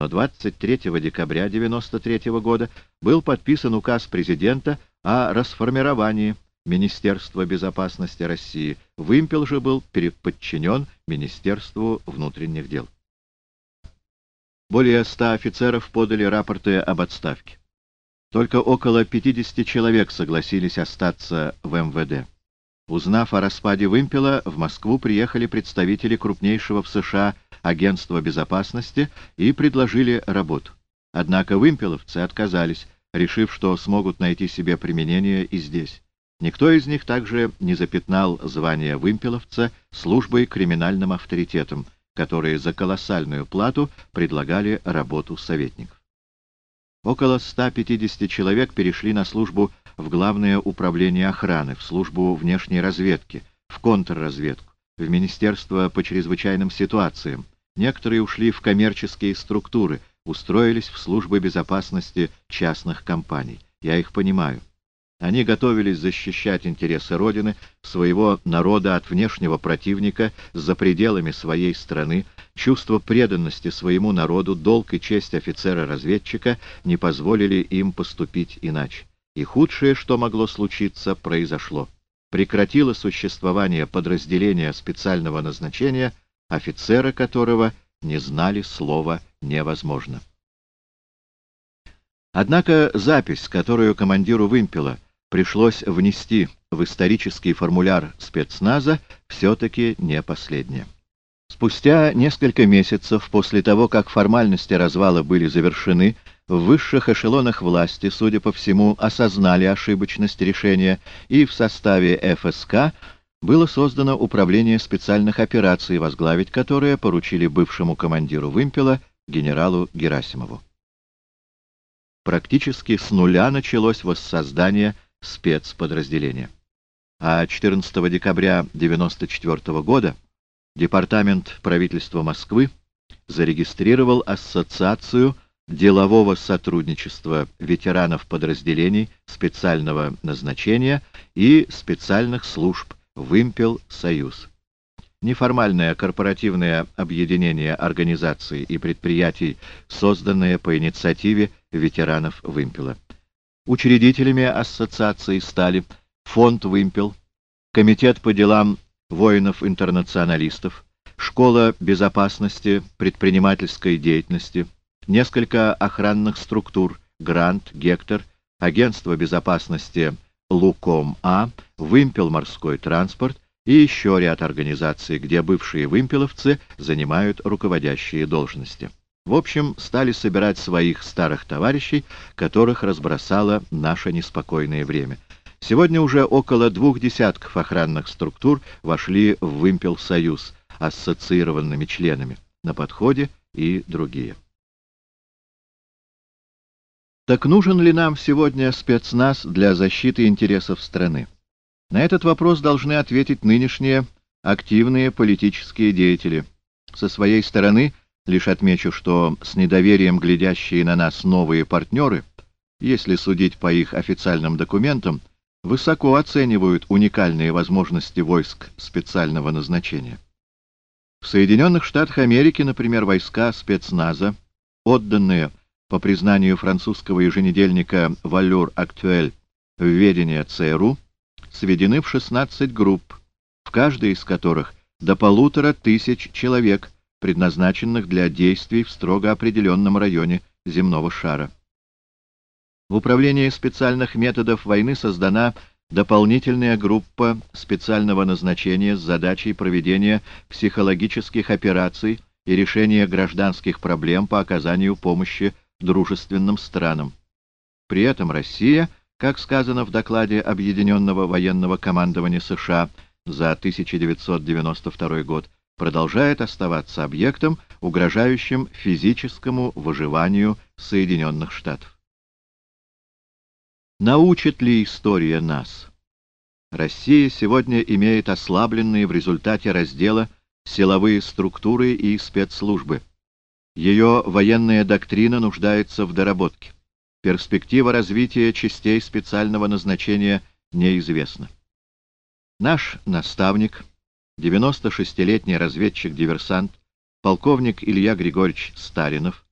но 23 декабря 1993 года был подписан указ президента о расформировании Министерства безопасности России. Вымпел же был переподчинен Министерству внутренних дел. Более ста офицеров подали рапорты об отставке. Только около 50 человек согласились остаться в МВД. Узнав о распаде вымпела, в Москву приехали представители крупнейшего в США агентства безопасности и предложили работу. Однако вымпеловцы отказались, решив, что смогут найти себе применение и здесь. Никто из них также не запятнал звание вымпеловца службой криминальным авторитетом, которые за колоссальную плату предлагали работу советников. Около 150 человек перешли на службу в Главное управление охраны, в службу внешней разведки, в контрразведку, в Министерство по чрезвычайным ситуациям. Некоторые ушли в коммерческие структуры, устроились в службы безопасности частных компаний. Я их понимаю. Они готовились защищать интересы Родины, своего народа от внешнего противника за пределами своей страны, чувство преданности своему народу, долг и честь офицера-разведчика не позволили им поступить иначе. И худшее, что могло случиться, произошло. Прекратило существование подразделения специального назначения, офицера которого не знали слова «невозможно». Однако запись, которую командиру вымпела — пришлось внести в исторический формуляр спецназа, все-таки не последнее. Спустя несколько месяцев после того, как формальности развала были завершены, в высших эшелонах власти, судя по всему, осознали ошибочность решения, и в составе ФСК было создано Управление специальных операций, возглавить которое поручили бывшему командиру вымпела генералу Герасимову. Практически с нуля началось воссоздание спецподразделения. А 14 декабря 1994 года Департамент правительства Москвы зарегистрировал Ассоциацию делового сотрудничества ветеранов подразделений специального назначения и специальных служб «Вымпел Союз». Неформальное корпоративное объединение организаций и предприятий, созданное по инициативе ветеранов «Вымпела». Учредителями ассоциации стали Фонд «Вымпел», Комитет по делам воинов-интернационалистов, Школа безопасности предпринимательской деятельности, несколько охранных структур, Грант, Гектор, Агентство безопасности Луком-А, Вымпел морской транспорт и еще ряд организаций, где бывшие вымпеловцы занимают руководящие должности. В общем, стали собирать своих старых товарищей, которых разбросало наше неспокойное время. Сегодня уже около двух десятков охранных структур вошли в вымпел «Союз» ассоциированными членами. На подходе и другие. Так нужен ли нам сегодня спецназ для защиты интересов страны? На этот вопрос должны ответить нынешние активные политические деятели. Со своей стороны – Лишь отмечу, что с недоверием глядящие на нас новые партнеры, если судить по их официальным документам, высоко оценивают уникальные возможности войск специального назначения. В Соединенных Штатах Америки, например, войска спецназа, отданные по признанию французского еженедельника «Валюр Актуэль» в ведение ЦРУ, сведены в 16 групп, в каждой из которых до полутора тысяч человек – предназначенных для действий в строго определенном районе земного шара. В управлении специальных методов войны создана дополнительная группа специального назначения с задачей проведения психологических операций и решения гражданских проблем по оказанию помощи дружественным странам. При этом Россия, как сказано в докладе Объединенного военного командования США за 1992 год, продолжает оставаться объектом, угрожающим физическому выживанию Соединенных Штатов. Научит ли история нас? Россия сегодня имеет ослабленные в результате раздела силовые структуры и спецслужбы. Ее военная доктрина нуждается в доработке. Перспектива развития частей специального назначения неизвестна. Наш наставник — 96-летний разведчик-диверсант, полковник Илья Григорьевич Старинов,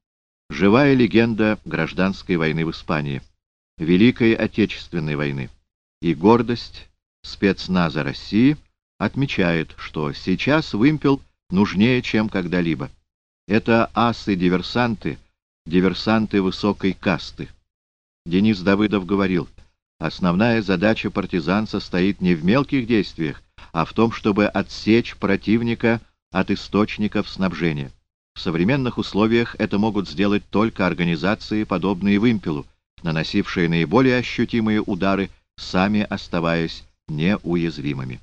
живая легенда гражданской войны в Испании, Великой Отечественной войны. И гордость спецназа России отмечает, что сейчас вымпел нужнее, чем когда-либо. Это асы-диверсанты, диверсанты высокой касты. Денис Давыдов говорил, основная задача партизан состоит не в мелких действиях, а в том, чтобы отсечь противника от источников снабжения. В современных условиях это могут сделать только организации, подобные вымпелу, наносившие наиболее ощутимые удары, сами оставаясь неуязвимыми.